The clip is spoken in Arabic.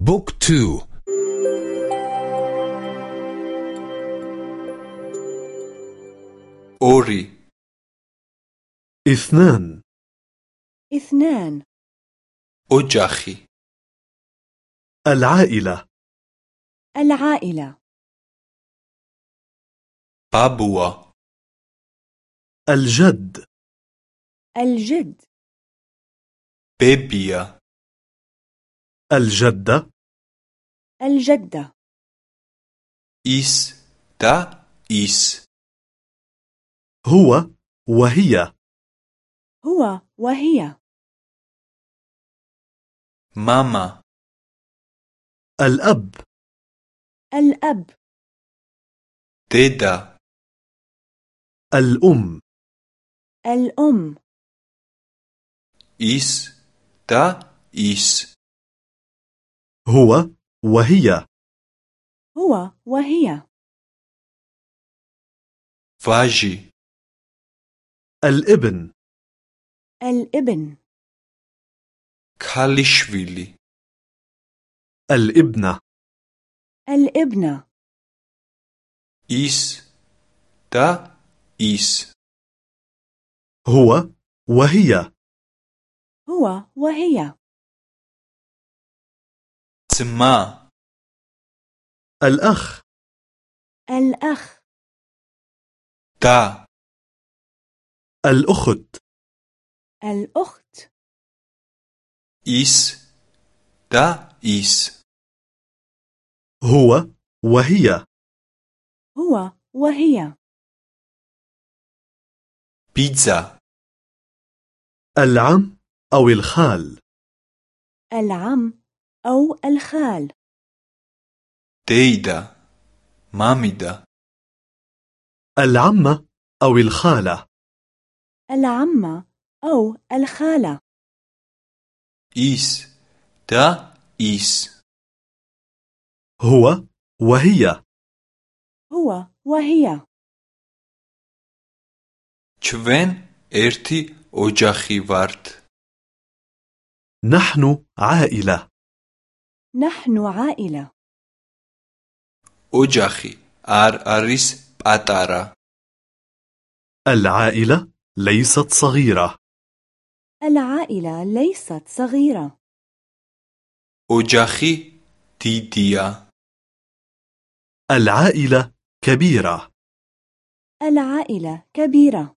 book two. ორი. إثنان. إثنان. ოჯახი. العائلة. العائلة. ბაბუა. الجد. الجد. ბებია. الجدة. الجدة. ის და ის. هو وهي. هو وهي. მამა. الأب. الأب. დედა الأم. الأم. ის და ის. هو وهي. هو وهي. ვაჟი. الإبن. الإبن. ქალიშვილი. الإبنة. الإبنة. ის და ის هو وهي. هو وهي. ძმა الأخ. الأخ. და الأخت. الأخت. ის და ის هو وهي. هو وهي. بيتزا العم أو الخال. العم أو الخال ديدا ماميدا العمة أو الخالة العمة أو الخالة إس دا إس هو وهي هو وهي ჩვენ ერთი ოჯახი ვართ. نحن عائلة نحن عائلة ოჯახი არ არის პატარა. العائلة ليست صغيرة العائلة ليست صغيرة ოჯახი დიდია. العائلة كبيرة العائلة كبيرة